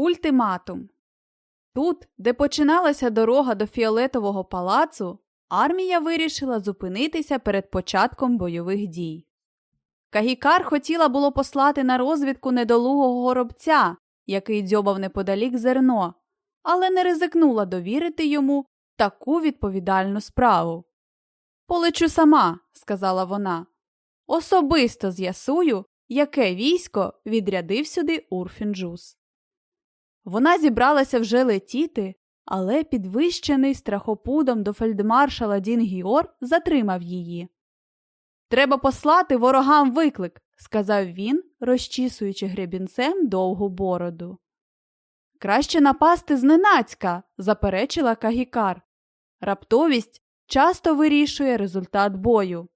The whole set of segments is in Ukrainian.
Ультиматум. Тут, де починалася дорога до фіолетового палацу, армія вирішила зупинитися перед початком бойових дій. Кагікар хотіла було послати на розвідку недолугого горобця, який дзьобав неподалік зерно, але не ризикнула довірити йому таку відповідальну справу. Полечу сама, сказала вона. Особисто з'ясую, яке військо відрядив сюди Урфінджус. Вона зібралася вже летіти, але підвищений страхопудом до фельдмаршала Дін Гіор затримав її. Треба послати ворогам виклик, сказав він, розчісуючи гребінцем довгу бороду. Краще напасти зненацька, заперечила Кагікар. Раптовість часто вирішує результат бою.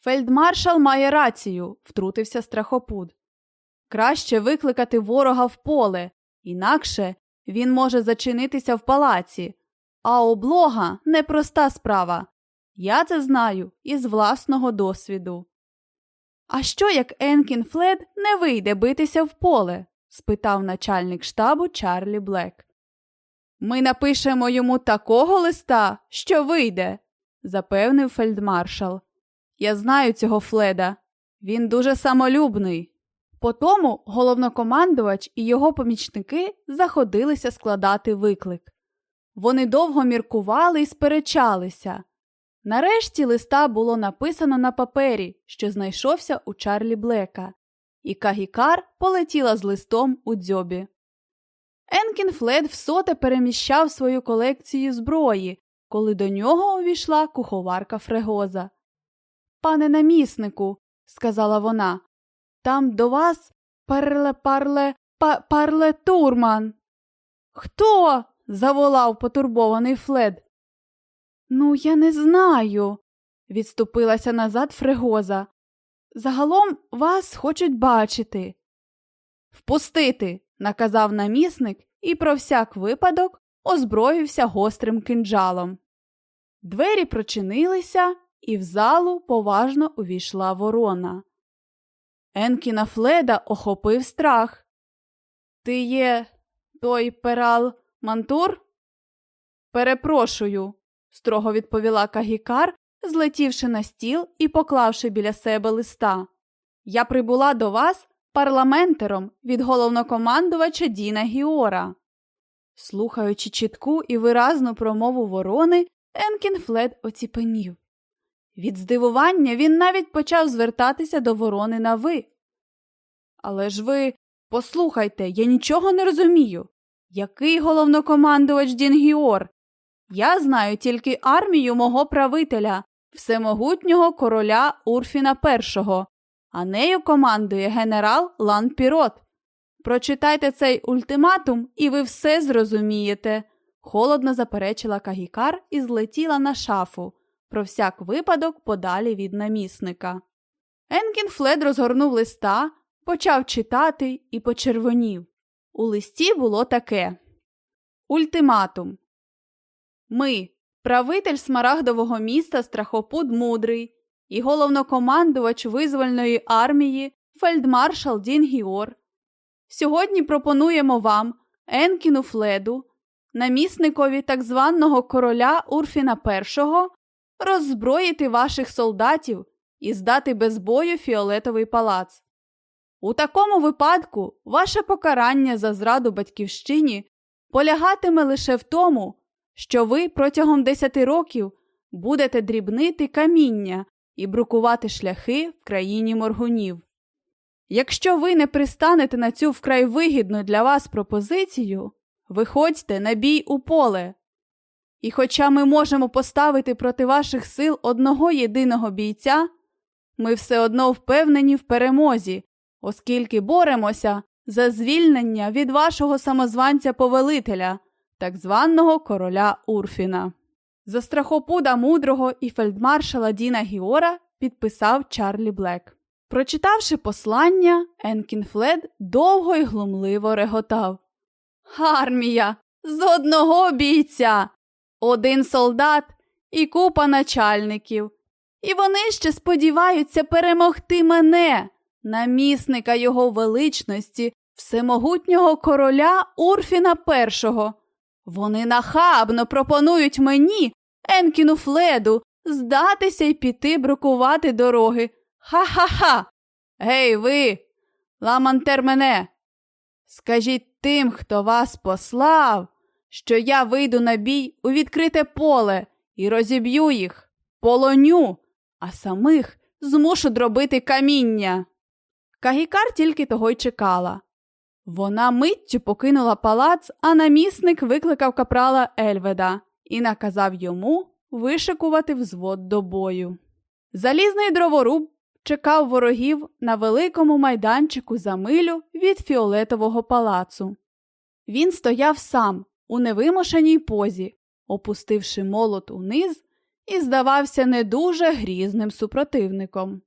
Фельдмаршал має рацію, втрутився страхопуд. Краще викликати ворога в поле, інакше він може зачинитися в палаці, а облога непроста справа. Я це знаю із власного досвіду. А що як Енкін Флед не вийде битися в поле? спитав начальник штабу Чарлі Блек. Ми напишемо йому такого листа, що вийде, запевнив фельдмаршал. Я знаю цього Фледа. Він дуже самолюбний. Потому головнокомандувач і його помічники заходилися складати виклик. Вони довго міркували і сперечалися. Нарешті листа було написано на папері, що знайшовся у Чарлі Блека, і Кагікар полетіла з листом у дзьобі. Енкін Флед всоте переміщав свою колекцію зброї, коли до нього увійшла куховарка Фрегоза. Пане наміснику, сказала вона, там до вас парле парле па, парле турман. Хто? заволав потурбований Флед. Ну, я не знаю, відступилася назад Фрегоза. Загалом вас хочуть бачити. Впустити, наказав намісник і про всяк випадок озброївся гострим кинджалом. Двері прочинилися, і в залу поважно увійшла ворона. Енкіна Фледа охопив страх. Ти є той перал мантур? Перепрошую, строго відповіла Кагікар, злетівши на стіл і поклавши біля себе листа. Я прибула до вас парламентером від головнокомандувача Діна Гіора. Слухаючи чітку і виразну промову ворони, Енкін Флед оціпенів. Від здивування він навіть почав звертатися до ворони на ви. Але ж ви послухайте, я нічого не розумію. Який головнокомандувач Дінгіор? Я знаю тільки армію мого правителя, всемогутнього короля Урфіна І, а нею командує генерал Лан Пірот. Прочитайте цей ультиматум, і ви все зрозумієте, холодно заперечила Кагікар і злетіла на шафу про всяк випадок подалі від намісника. Енкін Флед розгорнув листа, почав читати і почервонів. У листі було таке Ультиматум. Ми, правитель смарагдового міста Страхопуд Мудрий і головнокомандувач визвольної армії фельдмаршал Дін Гіор. Сьогодні пропонуємо вам, Енкіну Фледу, намісникові так званого короля Урфіна І, роззброїти ваших солдатів і здати без бою фіолетовий палац. У такому випадку ваше покарання за зраду батьківщині полягатиме лише в тому, що ви протягом десяти років будете дрібнити каміння і брукувати шляхи в країні моргунів. Якщо ви не пристанете на цю вкрай вигідну для вас пропозицію, виходьте на бій у поле. І хоча ми можемо поставити проти ваших сил одного єдиного бійця, ми все одно впевнені в перемозі, оскільки боремося за звільнення від вашого самозванця повелителя, так званого короля Урфіна. За страхопуда мудрого і фельдмаршала Діна Гіора підписав Чарлі Блек. Прочитавши послання, Енкін Флед довго й глумливо реготав. Армія! З одного бійця! Один солдат і купа начальників. І вони ще сподіваються перемогти мене, намісника його величності, всемогутнього короля Урфіна І. Вони нахабно пропонують мені, Енкіну Фледу, здатися й піти брукувати дороги. Ха-ха-ха. Гей, ви, ламантер мене. Скажіть тим, хто вас послав, що я вийду на бій у відкрите поле і розіб'ю їх, полоню, а самих змушу дробити каміння. Кагікар тільки того й чекала. Вона миттю покинула палац, а намісник викликав капрала Ельведа і наказав йому вишикувати взвод до бою. Залізний дроворуб чекав ворогів на великому майданчику за милю від фіолетового палацу. Він стояв сам у невимушеній позі, опустивши молот униз, і здавався не дуже грізним супротивником.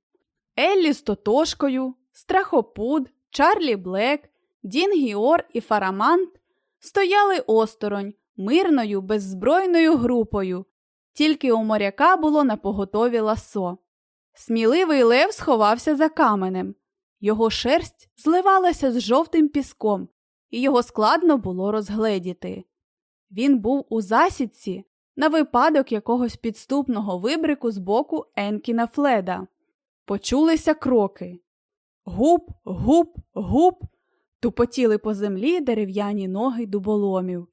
Еллі з Тотошкою, Страхопуд, Чарлі Блек, Дін Гіор і Фарамант стояли осторонь мирною беззбройною групою, тільки у моряка було на поготові ласо. Сміливий лев сховався за каменем. Його шерсть зливалася з жовтим піском, і його складно було розгледіти. Він був у засідці на випадок якогось підступного вибрику з боку Енкіна Фледа. Почулися кроки. Гуп, гуп, гуп. Тупотіли по землі дерев'яні ноги дуболомів.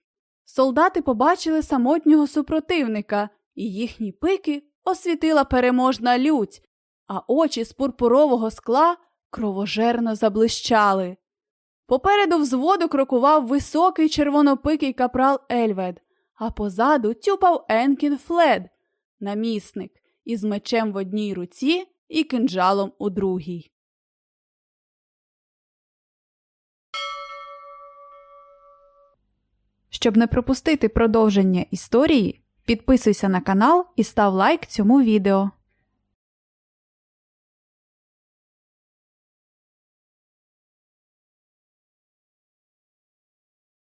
Солдати побачили самотнього супротивника, і їхні пики освітила переможна лють, а очі з пурпурового скла кровожерно заблищали. Попереду взводу крокував високий червонопикий капрал Ельвед, а позаду тюпав Енкін Флед, намісник, із мечем в одній руці і кинджалом у другій. Щоб не пропустити продовження історії, підписуйся на канал і став лайк цьому відео.